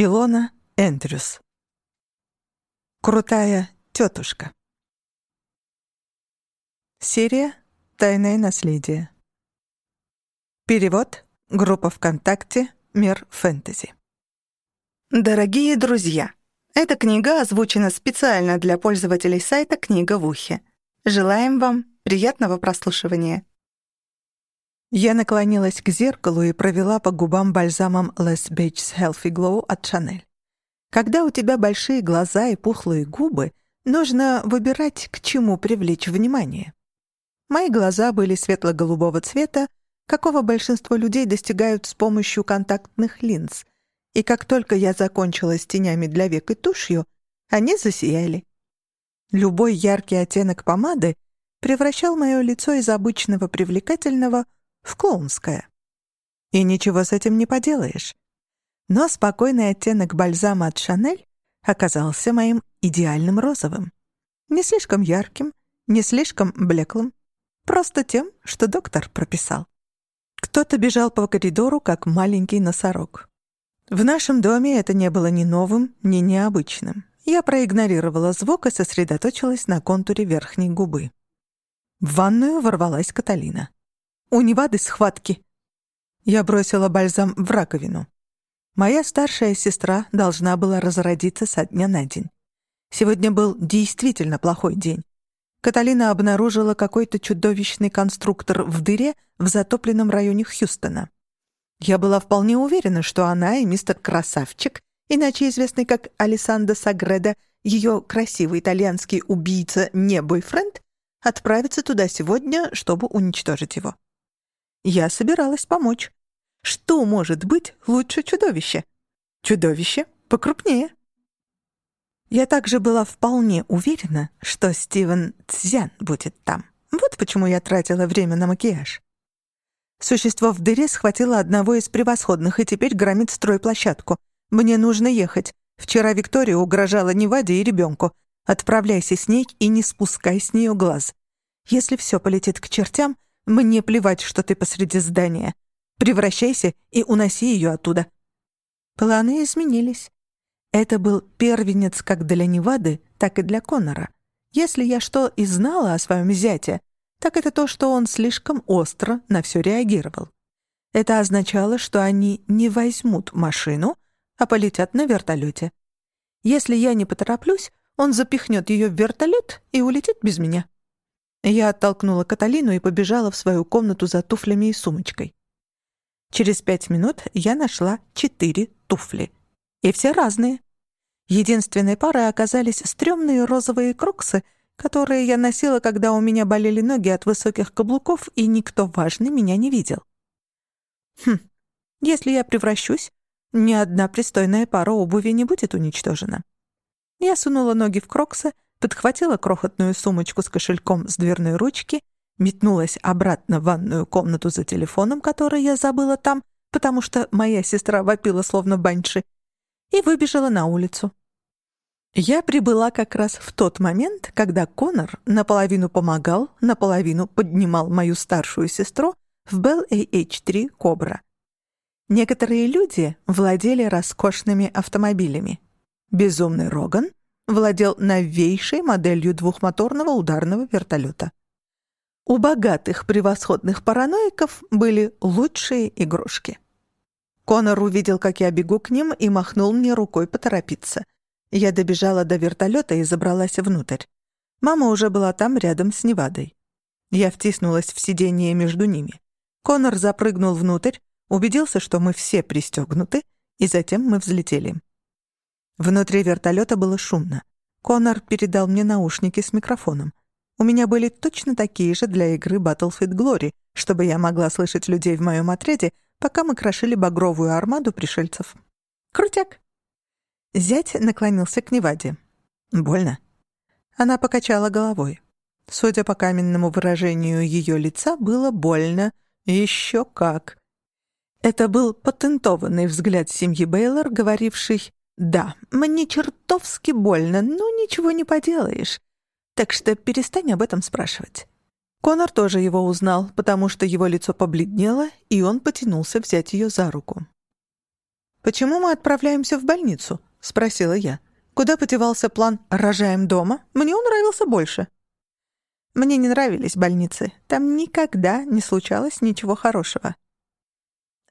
Илона Эндрюс. Крутая тетушка. Серия «Тайное наследие». Перевод. Группа ВКонтакте «Мир фэнтези». Дорогие друзья, эта книга озвучена специально для пользователей сайта «Книга в ухе». Желаем вам приятного прослушивания. Я наклонилась к зеркалу и провела по губам бальзамом Les Beach Healthy Glow от Chanel. Когда у тебя большие глаза и пухлые губы, нужно выбирать, к чему привлечь внимание. Мои глаза были светло-голубого цвета, какого большинство людей достигают с помощью контактных линз. И как только я закончила с тенями для век и тушью, они засияли. Любой яркий оттенок помады превращал мое лицо из обычного привлекательного — в клоунское. И ничего с этим не поделаешь. Но спокойный оттенок бальзама от Шанель оказался моим идеальным розовым. Не слишком ярким, не слишком блеклым. Просто тем, что доктор прописал. Кто-то бежал по коридору, как маленький носорог. В нашем доме это не было ни новым, ни необычным. Я проигнорировала звук и сосредоточилась на контуре верхней губы. В ванную ворвалась Каталина. У Невады схватки. Я бросила бальзам в раковину. Моя старшая сестра должна была разродиться со дня на день. Сегодня был действительно плохой день. Каталина обнаружила какой-то чудовищный конструктор в дыре в затопленном районе Хьюстона. Я была вполне уверена, что она и мистер Красавчик, иначе известный как Алессандро Сагреда, ее красивый итальянский убийца не бойфренд, отправятся туда сегодня, чтобы уничтожить его. Я собиралась помочь. Что может быть лучше чудовища? Чудовище покрупнее. Я также была вполне уверена, что Стивен Цзян будет там. Вот почему я тратила время на макияж. Существо в дыре схватило одного из превосходных и теперь громит стройплощадку. Мне нужно ехать. Вчера Виктория угрожала Неваде и ребенку. Отправляйся с ней и не спускай с нее глаз. Если все полетит к чертям, мне плевать, что ты посреди здания. Превращайся и уноси ее оттуда». Планы изменились. Это был первенец как для Невады, так и для Конора. Если я что и знала о своем зяте, так это то, что он слишком остро на все реагировал. Это означало, что они не возьмут машину, а полетят на вертолете. Если я не потороплюсь, он запихнет ее в вертолет и улетит без меня. Я оттолкнула Каталину и побежала в свою комнату за туфлями и сумочкой. Через пять минут я нашла четыре туфли. И все разные. Единственной парой оказались стрёмные розовые кроксы, которые я носила, когда у меня болели ноги от высоких каблуков, и никто важный меня не видел. Хм, если я превращусь, ни одна пристойная пара обуви не будет уничтожена. Я сунула ноги в кроксы, подхватила крохотную сумочку с кошельком с дверной ручки, метнулась обратно в ванную комнату за телефоном, который я забыла там, потому что моя сестра вопила словно баньши, и выбежала на улицу. Я прибыла как раз в тот момент, когда Конор наполовину помогал, наполовину поднимал мою старшую сестру в Bell AH-3 Кобра. Некоторые люди владели роскошными автомобилями. Безумный Роган владел новейшей моделью двухмоторного ударного вертолета. У богатых превосходных параноиков были лучшие игрушки. Конор увидел, как я бегу к ним, и махнул мне рукой поторопиться. Я добежала до вертолета и забралась внутрь. Мама уже была там, рядом с Невадой. Я втиснулась в сиденье между ними. Конор запрыгнул внутрь, убедился, что мы все пристегнуты, и затем мы взлетели. Внутри вертолета было шумно. Конор передал мне наушники с микрофоном. У меня были точно такие же для игры Battlefield Glory, чтобы я могла слышать людей в моем отряде, пока мы крошили багровую армаду пришельцев. Крутяк. Зять наклонился к Неваде. Больно. Она покачала головой. Судя по каменному выражению ее лица, было больно. Еще как. Это был патентованный взгляд семьи Бейлор, говоривший «Да, мне чертовски больно, но ничего не поделаешь. Так что перестань об этом спрашивать». Конор тоже его узнал, потому что его лицо побледнело, и он потянулся взять ее за руку. «Почему мы отправляемся в больницу?» — спросила я. «Куда подевался план «рожаем дома»? Мне он нравился больше». Мне не нравились больницы. Там никогда не случалось ничего хорошего.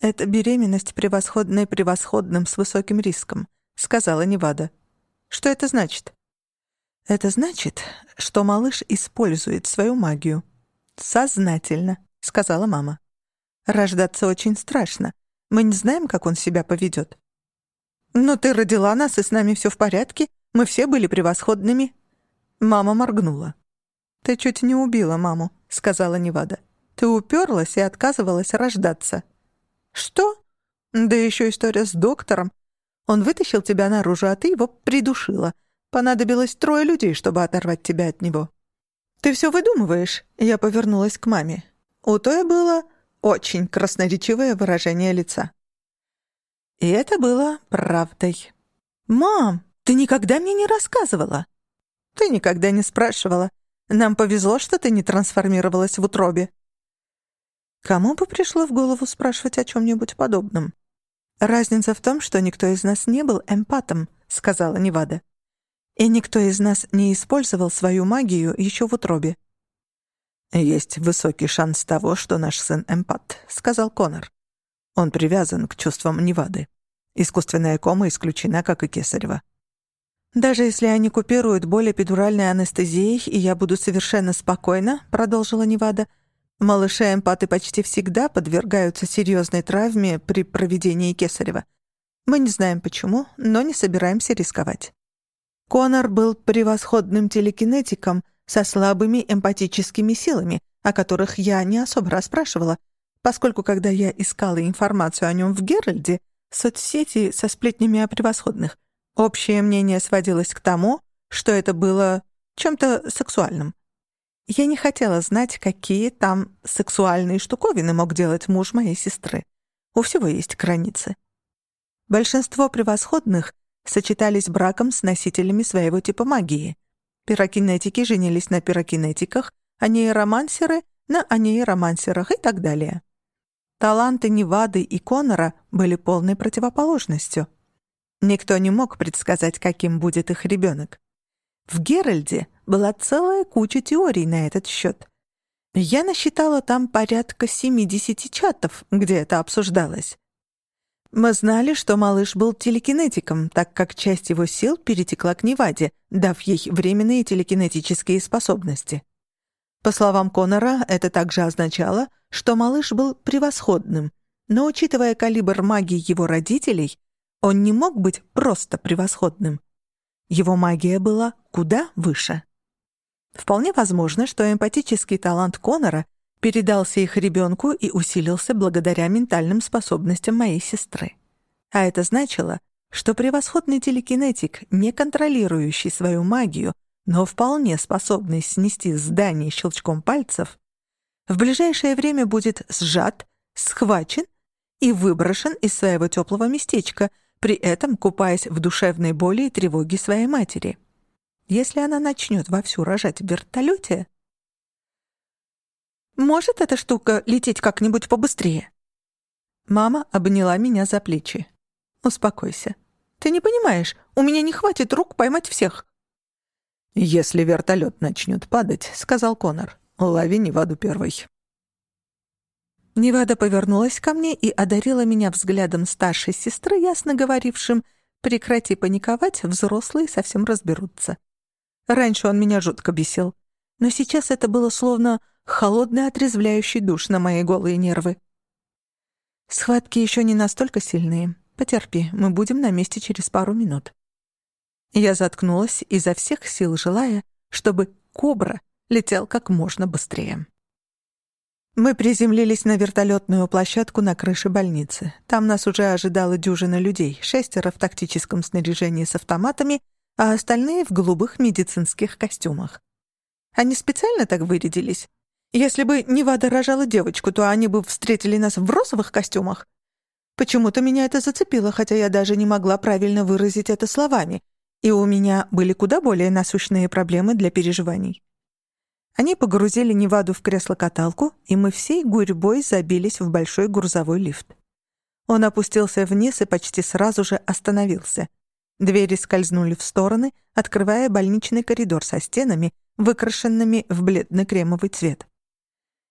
«Это беременность превосходная превосходным с высоким риском», — сказала Невада. «Что это значит?» «Это значит, что малыш использует свою магию. Сознательно», — сказала мама. «Рождаться очень страшно. Мы не знаем, как он себя поведет. «Но ты родила нас, и с нами все в порядке. Мы все были превосходными». Мама моргнула. «Ты чуть не убила маму», — сказала Невада. «Ты уперлась и отказывалась рождаться». «Что?» «Да еще история с доктором. Он вытащил тебя наружу, а ты его придушила. Понадобилось трое людей, чтобы оторвать тебя от него». «Ты все выдумываешь?» Я повернулась к маме. У той было очень красноречивое выражение лица. И это было правдой. «Мам, ты никогда мне не рассказывала?» «Ты никогда не спрашивала. Нам повезло, что ты не трансформировалась в утробе». Кому бы пришло в голову спрашивать о чем-нибудь подобном? «Разница в том, что никто из нас не был эмпатом», — сказала Невада. «И никто из нас не использовал свою магию еще в утробе. «Есть высокий шанс того, что наш сын эмпат», — сказал Конор. «Он привязан к чувствам Невады. Искусственная кома исключена, как и кесарева». «Даже если они купируют боль эпидуральной анестезией, и я буду совершенно спокойна», — продолжила Невада, «малыши-эмпаты почти всегда подвергаются серьезной травме при проведении кесарева. Мы не знаем почему, но не собираемся рисковать». Конор был превосходным телекинетиком — со слабыми эмпатическими силами, о которых я не особо расспрашивала, поскольку когда я искала информацию о нем в Геральде, соцсети со сплетнями о превосходных, общее мнение сводилось к тому, что это было чем-то сексуальным. Я не хотела знать, какие там сексуальные штуковины мог делать муж моей сестры. У всего есть границы. Большинство превосходных сочетались браком с носителями своего типа магии — Пирокинетики женились на пирокинетиках, а нейромансеры — на анейромансерах и так далее. Таланты Невады и Конора были полной противоположностью. Никто не мог предсказать, каким будет их ребенок. В Геральде была целая куча теорий на этот счет. Я насчитала там порядка 70 чатов, где это обсуждалось. Мы знали, что малыш был телекинетиком, так как часть его сил перетекла к Неваде, дав ей временные телекинетические способности. По словам Конора, это также означало, что малыш был превосходным, но, учитывая калибр магии его родителей, он не мог быть просто превосходным. Его магия была куда выше. Вполне возможно, что эмпатический талант Конора передался их ребенку и усилился благодаря ментальным способностям моей сестры. А это значило, что превосходный телекинетик, не контролирующий свою магию, но вполне способный снести здание щелчком пальцев, в ближайшее время будет сжат, схвачен и выброшен из своего теплого местечка, при этом купаясь в душевной боли и тревоге своей матери. Если она начнет вовсю рожать в вертолете, может эта штука лететь как-нибудь побыстрее?» Мама обняла меня за плечи. «Успокойся. Ты не понимаешь, у меня не хватит рук поймать всех». «Если вертолет начнет падать», — сказал Конор, — «лови Неваду первой». Невада повернулась ко мне и одарила меня взглядом старшей сестры, ясно говорившим «прекрати паниковать, взрослые совсем разберутся». Раньше он меня жутко бесил, но сейчас это было словно холодный отрезвляющий душ на мои голые нервы. Схватки еще не настолько сильные. Потерпи, мы будем на месте через пару минут. Я заткнулась, изо всех сил желая, чтобы «Кобра» летел как можно быстрее. Мы приземлились на вертолетную площадку на крыше больницы. Там нас уже ожидала дюжина людей, шестеро в тактическом снаряжении с автоматами, а остальные в голубых медицинских костюмах. Они специально так вырядились? Если бы Невада рожала девочку, то они бы встретили нас в розовых костюмах. Почему-то меня это зацепило, хотя я даже не могла правильно выразить это словами, и у меня были куда более насущные проблемы для переживаний. Они погрузили Неваду в кресло-каталку, и мы всей гурьбой забились в большой грузовой лифт. Он опустился вниз и почти сразу же остановился. Двери скользнули в стороны, открывая больничный коридор со стенами, выкрашенными в бледно-кремовый цвет.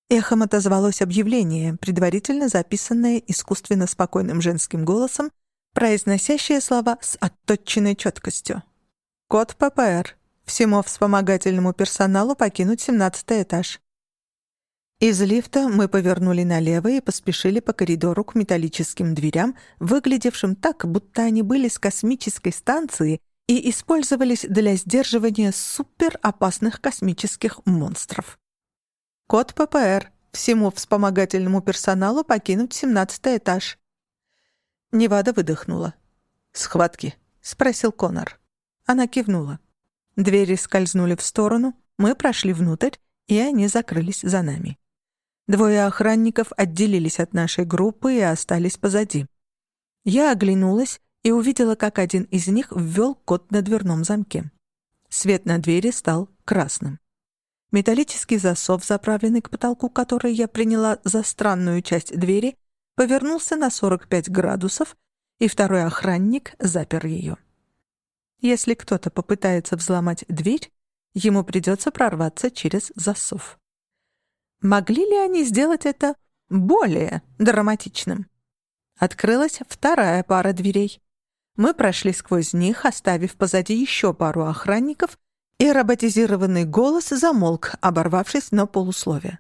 Эхом отозвалось объявление, предварительно записанное искусственно спокойным женским голосом, произносящее слова с отточенной четкостью. Код ППР. Всему вспомогательному персоналу покинуть 17 этаж. Из лифта мы повернули налево и поспешили по коридору к металлическим дверям, выглядевшим так, будто они были с космической станции и использовались для сдерживания суперопасных космических монстров. Код ППР. Всему вспомогательному персоналу покинуть 17 этаж. Невада выдохнула. «Схватки?» — спросил Конор. Она кивнула. Двери скользнули в сторону, мы прошли внутрь, и они закрылись за нами. Двое охранников отделились от нашей группы и остались позади. Я оглянулась и увидела, как один из них ввел код на дверном замке. Свет на двери стал красным. Металлический засов, заправленный к потолку, который я приняла за странную часть двери, повернулся на 45 градусов, и второй охранник запер ее. Если кто-то попытается взломать дверь, ему придется прорваться через засов. Могли ли они сделать это более драматичным? Открылась вторая пара дверей. Мы прошли сквозь них, оставив позади еще пару охранников, и роботизированный голос замолк, оборвавшись на полусловие.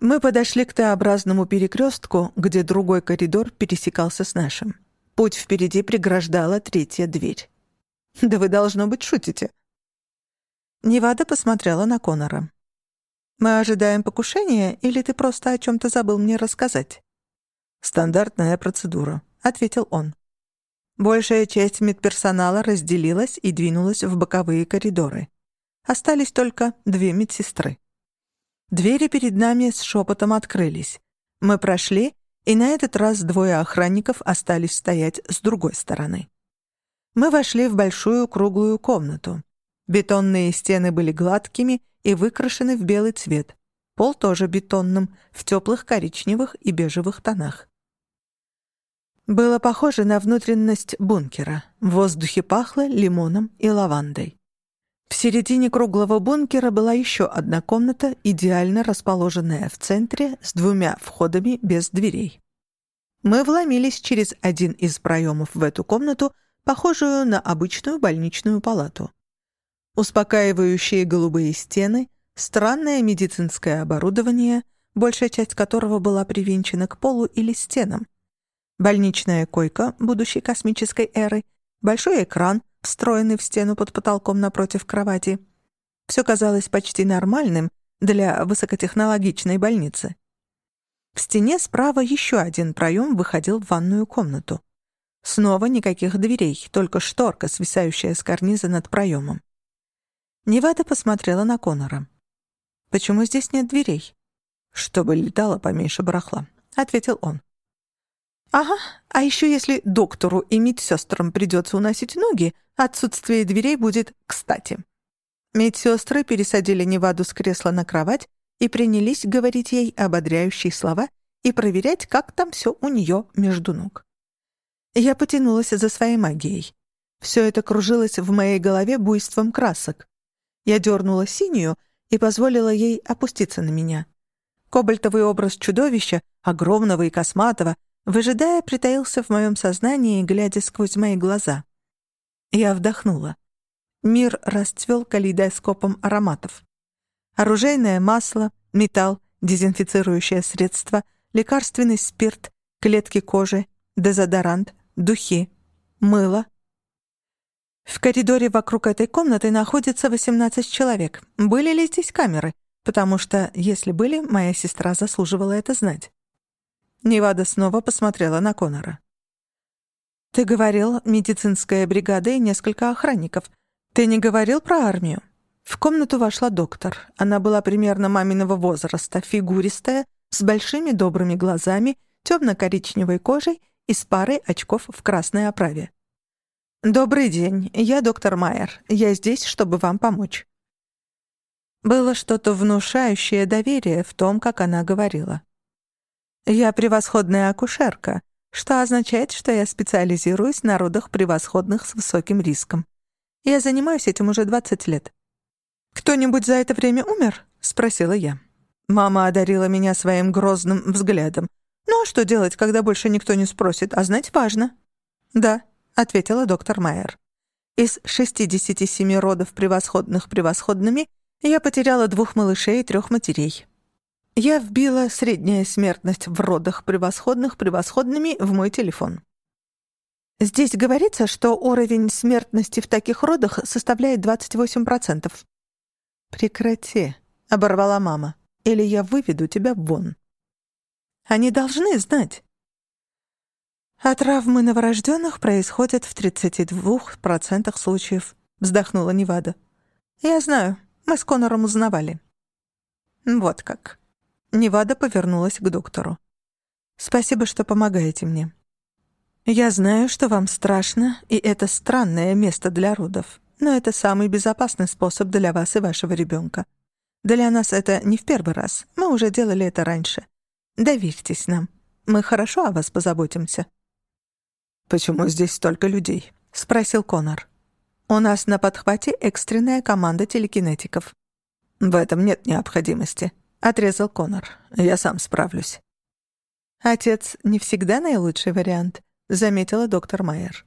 Мы подошли к Т-образному перекрестку, где другой коридор пересекался с нашим. Путь впереди преграждала третья дверь. «Да вы, должно быть, шутите». Невада посмотрела на Конора. «Мы ожидаем покушения, или ты просто о чем-то забыл мне рассказать?» «Стандартная процедура», — ответил он. Большая часть медперсонала разделилась и двинулась в боковые коридоры. Остались только две медсестры. Двери перед нами с шепотом открылись. Мы прошли, и на этот раз двое охранников остались стоять с другой стороны. Мы вошли в большую круглую комнату. Бетонные стены были гладкими и выкрашены в белый цвет. Пол тоже бетонным, в теплых коричневых и бежевых тонах. Было похоже на внутренность бункера. В воздухе пахло лимоном и лавандой. В середине круглого бункера была еще одна комната, идеально расположенная в центре, с двумя входами без дверей. Мы вломились через один из проемов в эту комнату, похожую на обычную больничную палату. Успокаивающие голубые стены, странное медицинское оборудование, большая часть которого была привинчена к полу или стенам, больничная койка будущей космической эры, большой экран, встроенный в стену под потолком напротив кровати. Все казалось почти нормальным для высокотехнологичной больницы. В стене справа еще один проем выходил в ванную комнату. Снова никаких дверей, только шторка, свисающая с карниза над проемом. Невада посмотрела на Конора. «Почему здесь нет дверей?» «Чтобы летало поменьше барахла», — ответил он. «Ага, а еще если доктору и медсестрам придется уносить ноги, отсутствие дверей будет кстати». Медсестры пересадили Неваду с кресла на кровать и принялись говорить ей ободряющие слова и проверять, как там все у нее между ног. Я потянулась за своей магией. Все это кружилось в моей голове буйством красок. Я дернула синюю и позволила ей опуститься на меня. Кобальтовый образ чудовища, огромного и косматого, Выжидая, притаился в моем сознании, глядя сквозь мои глаза. Я вдохнула. Мир расцвел калейдоскопом ароматов. Оружейное масло, металл, дезинфицирующее средство, лекарственный спирт, клетки кожи, дезодорант, духи, мыло. В коридоре вокруг этой комнаты находится 18 человек. Были ли здесь камеры? Потому что, если были, моя сестра заслуживала это знать. Невада снова посмотрела на Конора. «Ты говорил, медицинская бригада и несколько охранников. Ты не говорил про армию?» В комнату вошла доктор. Она была примерно маминого возраста, фигуристая, с большими добрыми глазами, темно-коричневой кожей и с парой очков в красной оправе. «Добрый день, я доктор Майер. Я здесь, чтобы вам помочь». Было что-то внушающее доверие в том, как она говорила. Я превосходная акушерка. что означает, что я специализируюсь на родах превосходных с высоким риском. Я занимаюсь этим уже 20 лет. «Кто-нибудь за это время умер?» — спросила я. Мама одарила меня своим грозным взглядом. «Ну а что делать, когда больше никто не спросит? А знать важно». «Да», — ответила доктор Майер. «Из 67 родов превосходных превосходными я потеряла двух малышей и трех матерей. Я вбила средняя смертность в родах превосходных превосходными в мой телефон. Здесь говорится, что уровень смертности в таких родах составляет 28%. «Прекрати», — оборвала мама, — «или я выведу тебя вон». Они должны знать. А травмы новорожденных происходят в 32% случаев, вздохнула Невада. Я знаю, мы с Конором узнавали. Вот как. Невада повернулась к доктору. Спасибо, что помогаете мне. Я знаю, что вам страшно, и это странное место для родов, но это самый безопасный способ для вас и вашего ребенка. Для нас это не в первый раз, мы уже делали это раньше. Доверьтесь нам, мы хорошо о вас позаботимся». «Почему здесь столько людей?» — спросил Конор. «У нас на подхвате экстренная команда телекинетиков». «В этом нет необходимости», — отрезал Конор. «Я сам справлюсь». «Отец не всегда наилучший вариант», — заметила доктор Майер.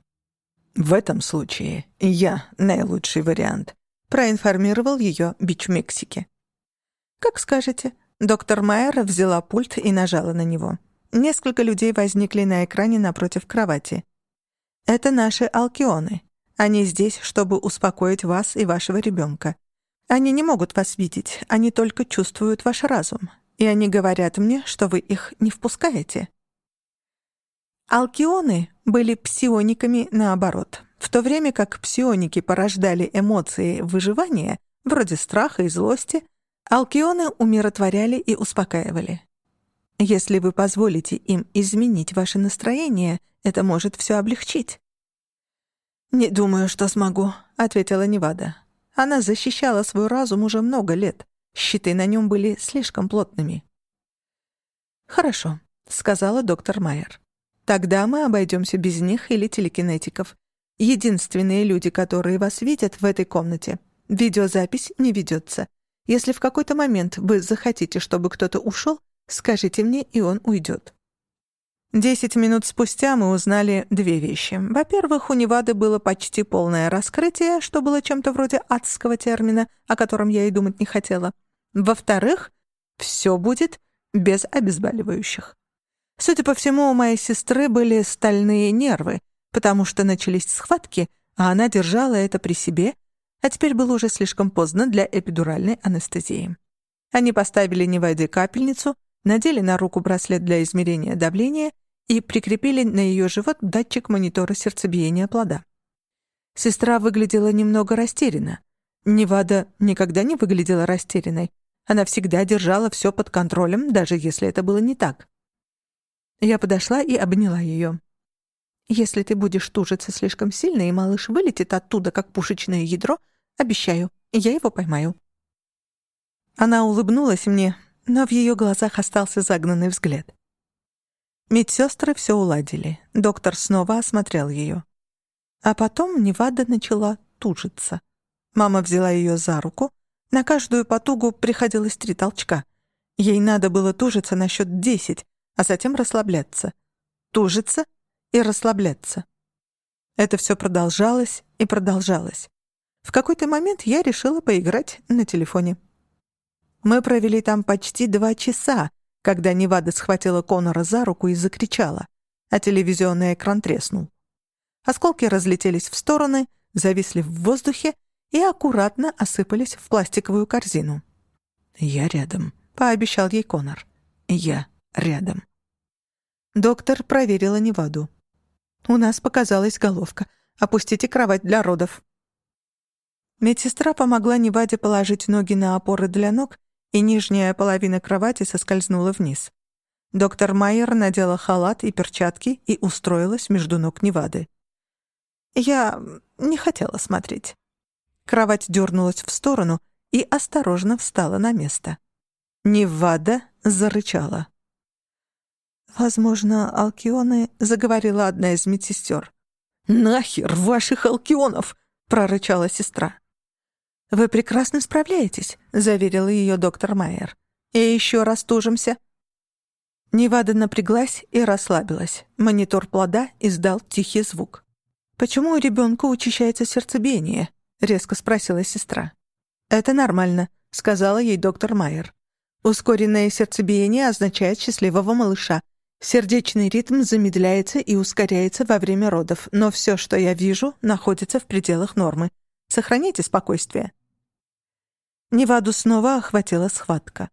«В этом случае я наилучший вариант», — проинформировал ее Бич Мексики. «Как скажете». Доктор Майер взяла пульт и нажала на него. Несколько людей возникли на экране напротив кровати. «Это наши алкионы. Они здесь, чтобы успокоить вас и вашего ребенка. Они не могут вас видеть, они только чувствуют ваш разум. И они говорят мне, что вы их не впускаете». Алкионы были псиониками наоборот. В то время как псионики порождали эмоции выживания, вроде страха и злости, алкионы умиротворяли и успокаивали. Если вы позволите им изменить ваше настроение, это может все облегчить. «Не думаю, что смогу», — ответила Невада. Она защищала свой разум уже много лет. Щиты на нем были слишком плотными. «Хорошо», — сказала доктор Майер. Тогда мы обойдемся без них или телекинетиков. Единственные люди, которые вас видят в этой комнате. Видеозапись не ведется. Если в какой-то момент вы захотите, чтобы кто-то ушел, скажите мне, и он уйдет. Десять минут спустя мы узнали две вещи. Во-первых, у Невады было почти полное раскрытие, что было чем-то вроде адского термина, о котором я и думать не хотела. Во-вторых, все будет без обезболивающих. Судя по всему, у моей сестры были стальные нервы, потому что начались схватки, а она держала это при себе, а теперь было уже слишком поздно для эпидуральной анестезии. Они поставили Невайде капельницу, надели на руку браслет для измерения давления и прикрепили на ее живот датчик монитора сердцебиения плода. Сестра выглядела немного растерянно. Невада никогда не выглядела растерянной. Она всегда держала все под контролем, даже если это было не так. Я подошла и обняла ее. «Если ты будешь тужиться слишком сильно, и малыш вылетит оттуда, как пушечное ядро, обещаю, я его поймаю». Она улыбнулась мне, но в ее глазах остался загнанный взгляд. Медсестры все уладили. Доктор снова осмотрел ее. А потом Невада начала тужиться. Мама взяла ее за руку. На каждую потугу приходилось три толчка. Ей надо было тужиться на счет десять, а затем расслабляться. Тужиться и расслабляться. Это все продолжалось и продолжалось. В какой-то момент я решила поиграть на телефоне. Мы провели там почти два часа, когда Невада схватила Конора за руку и закричала, а телевизионный экран треснул. Осколки разлетелись в стороны, зависли в воздухе и аккуратно осыпались в пластиковую корзину. «Я рядом», — пообещал ей Конор. «Я рядом». Доктор проверила Неваду. «У нас показалась головка. Опустите кровать для родов». Медсестра помогла Неваде положить ноги на опоры для ног, и нижняя половина кровати соскользнула вниз. Доктор Майер надела халат и перчатки и устроилась между ног Невады. Я не хотела смотреть. Кровать дернулась в сторону и осторожно встала на место. Невада зарычала. «Возможно, алкионы», — заговорила одна из медсестер. «Нахер ваших алкионов!» — прорычала сестра. «Вы прекрасно справляетесь», — заверила ее доктор Майер. «И еще раз тужимся». Невада напряглась и расслабилась. Монитор плода издал тихий звук. «Почему у ребенка учащается сердцебиение?» — резко спросила сестра. «Это нормально», — сказала ей доктор Майер. «Ускоренное сердцебиение означает счастливого малыша. Сердечный ритм замедляется и ускоряется во время родов, но все, что я вижу, находится в пределах нормы. Сохраняйте спокойствие». Неваду снова охватила схватка.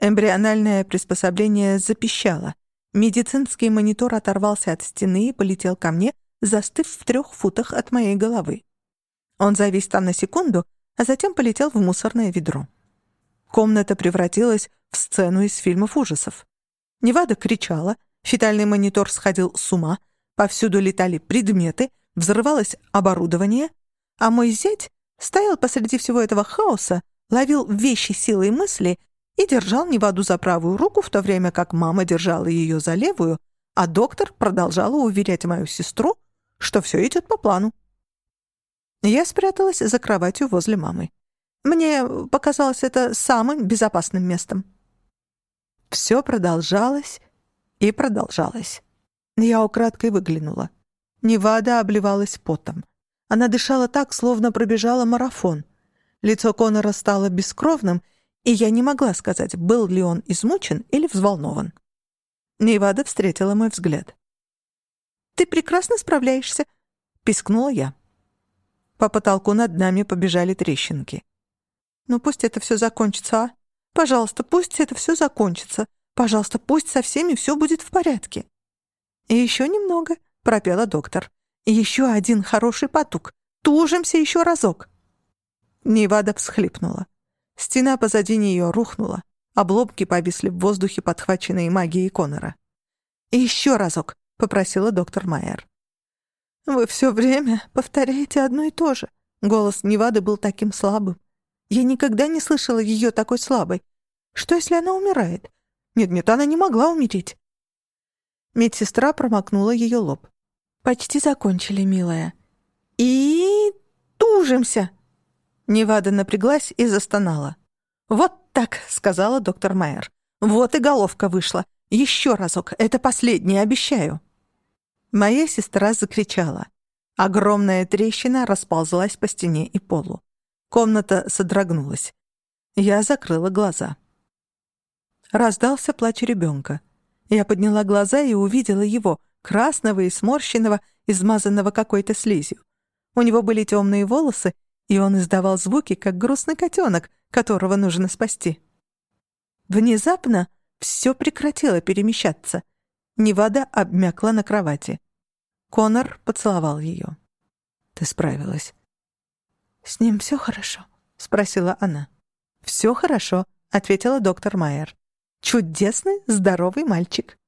Эмбриональное приспособление запищало. Медицинский монитор оторвался от стены и полетел ко мне, застыв в трех футах от моей головы. Он завис там на секунду, а затем полетел в мусорное ведро. Комната превратилась в сцену из фильмов ужасов. Невада кричала, фетальный монитор сходил с ума, повсюду летали предметы, взрывалось оборудование, а мой зять стоял посреди всего этого хаоса, ловил вещи силой мысли и держал Неваду за правую руку, в то время как мама держала ее за левую, а доктор продолжала уверять мою сестру, что все идет по плану. Я спряталась за кроватью возле мамы. Мне показалось это самым безопасным местом. Все продолжалось и продолжалось. Я украдкой выглянула. Невада обливалась потом. Она дышала так, словно пробежала марафон. Лицо Конора стало бескровным — и я не могла сказать, был ли он измучен или взволнован. Невада встретила мой взгляд. «Ты прекрасно справляешься», — пискнула я. По потолку над нами побежали трещинки. «Ну пусть это все закончится, а? Пожалуйста, пусть это все закончится. Пожалуйста, пусть со всеми все будет в порядке». «И еще немного», — пропела доктор. «Еще один хороший потуг. Тужимся еще разок». Невада всхлипнула. Стена позади нее рухнула. Обломки повисли в воздухе, подхваченные магией Конора. «Еще разок», — попросила доктор Майер. «Вы все время повторяете одно и то же». Голос Невады был таким слабым. Я никогда не слышала ее такой слабой. Что, если она умирает? Нет-нет, она не могла умереть. Медсестра промокнула ее лоб. «Почти закончили, милая». «И... тужимся!» Невада напряглась и застонала. «Вот так», — сказала доктор Майер. «Вот и головка вышла. Еще разок. Это последнее, обещаю». Моя сестра закричала. Огромная трещина расползлась по стене и полу. Комната содрогнулась. Я закрыла глаза. Раздался плач ребенка. Я подняла глаза и увидела его, красного и сморщенного, измазанного какой-то слизью. У него были темные волосы и он издавал звуки, как грустный котенок, которого нужно спасти. Внезапно все прекратило перемещаться. Невада обмякла на кровати. Конор поцеловал ее. «Ты справилась». «С ним все хорошо?» — спросила она. «Все хорошо», — ответила доктор Майер. «Чудесный, здоровый мальчик».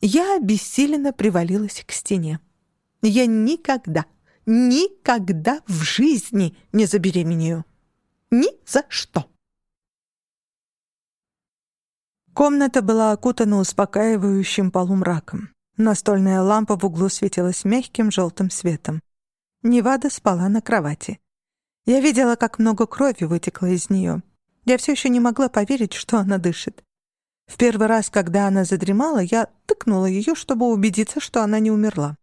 Я обессиленно привалилась к стене. Я никогда, никогда в жизни не забеременею. Ни за что. Комната была окутана успокаивающим полумраком. Настольная лампа в углу светилась мягким желтым светом. Невада спала на кровати. Я видела, как много крови вытекло из нее. Я все еще не могла поверить, что она дышит. В первый раз, когда она задремала, я тыкнула ее, чтобы убедиться, что она не умерла.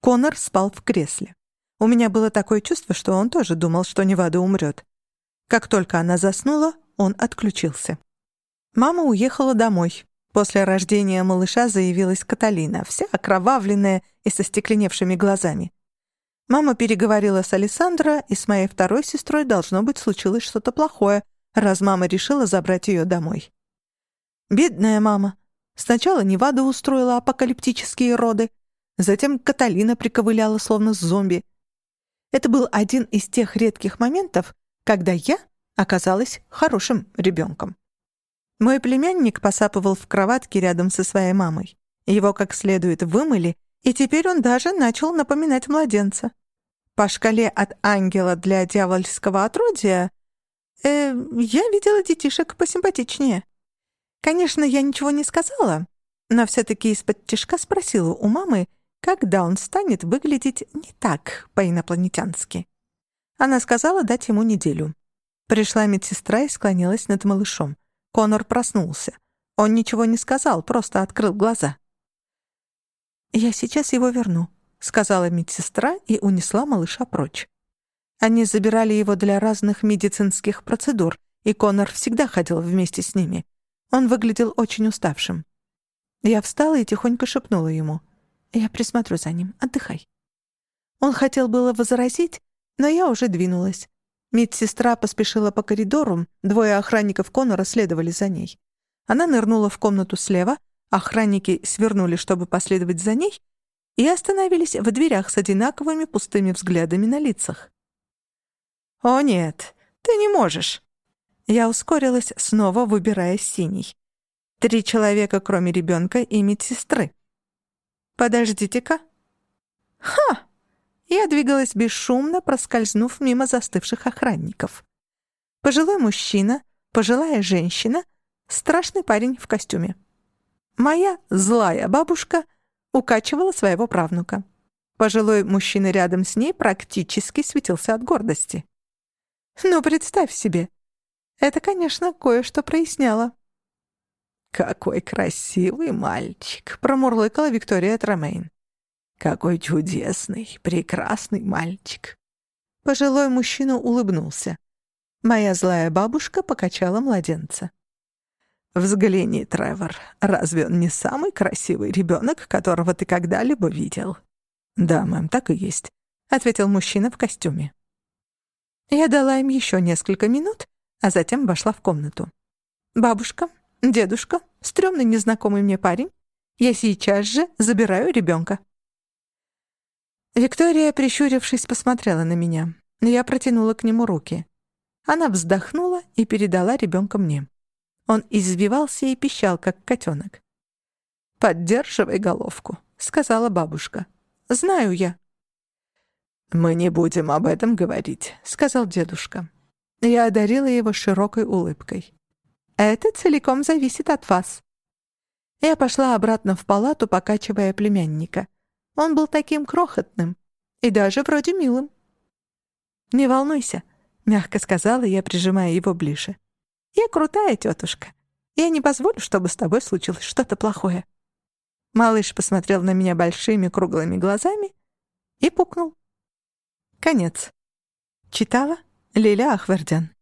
Конор спал в кресле. У меня было такое чувство, что он тоже думал, что Невада умрет. Как только она заснула, он отключился. Мама уехала домой. После рождения малыша заявилась Каталина, вся окровавленная и со стекленевшими глазами. Мама переговорила с Александро, и с моей второй сестрой, должно быть, случилось что-то плохое, раз мама решила забрать ее домой. Бедная мама. Сначала Невада устроила апокалиптические роды, Затем Каталина приковыляла, словно зомби. Это был один из тех редких моментов, когда я оказалась хорошим ребенком. Мой племянник посапывал в кроватке рядом со своей мамой. Его как следует вымыли, и теперь он даже начал напоминать младенца. По шкале от ангела для дьявольского отродья э, я видела детишек посимпатичнее. Конечно, я ничего не сказала, Но все-таки из-под тишка спросила у мамы, когда он станет выглядеть не так по-инопланетянски. Она сказала дать ему неделю. Пришла медсестра и склонилась над малышом. Конор проснулся. Он ничего не сказал, просто открыл глаза. «Я сейчас его верну», — сказала медсестра и унесла малыша прочь. Они забирали его для разных медицинских процедур, и Конор всегда ходил вместе с ними. Он выглядел очень уставшим. Я встала и тихонько шепнула ему. «Я присмотрю за ним. Отдыхай». Он хотел было возразить, но я уже двинулась. Медсестра поспешила по коридору, двое охранников Конора следовали за ней. Она нырнула в комнату слева, охранники свернули, чтобы последовать за ней, и остановились в дверях с одинаковыми пустыми взглядами на лицах. «О нет, ты не можешь!» Я ускорилась, снова выбирая синий. Три человека, кроме ребенка и медсестры. «Подождите-ка». «Ха!» Я двигалась бесшумно, проскользнув мимо застывших охранников. Пожилой мужчина, пожилая женщина, страшный парень в костюме. Моя злая бабушка укачивала своего правнука. Пожилой мужчина рядом с ней практически светился от гордости. Ну, представь себе. Это, конечно, кое-что проясняло. «Какой красивый мальчик!» — промурлыкала Виктория Тромейн. «Какой чудесный, прекрасный мальчик!» Пожилой мужчина улыбнулся. Моя злая бабушка покачала младенца. «Взгляни, Тревор, разве он не самый красивый ребенок, которого ты когда-либо видел?» «Да, мэм, так и есть», — ответил мужчина в костюме. Я дала им еще несколько минут, а затем вошла в комнату. «Бабушка, дедушка, стрёмный незнакомый мне парень, я сейчас же забираю ребенка. Виктория, прищурившись, посмотрела на меня. Я протянула к нему руки. Она вздохнула и передала ребенка мне. Он извивался и пищал, как котенок. «Поддерживай головку», — сказала бабушка. «Знаю я». «Мы не будем об этом говорить», — сказал дедушка. Я одарила его широкой улыбкой. «Это целиком зависит от вас». Я пошла обратно в палату, покачивая племянника. Он был таким крохотным и даже вроде милым. «Не волнуйся», — мягко сказала я, прижимая его ближе. «Я крутая тетушка. Я не позволю, чтобы с тобой случилось что-то плохое». Малыш посмотрел на меня большими круглыми глазами и пукнул. Конец. Читала Лиля Ахвердян.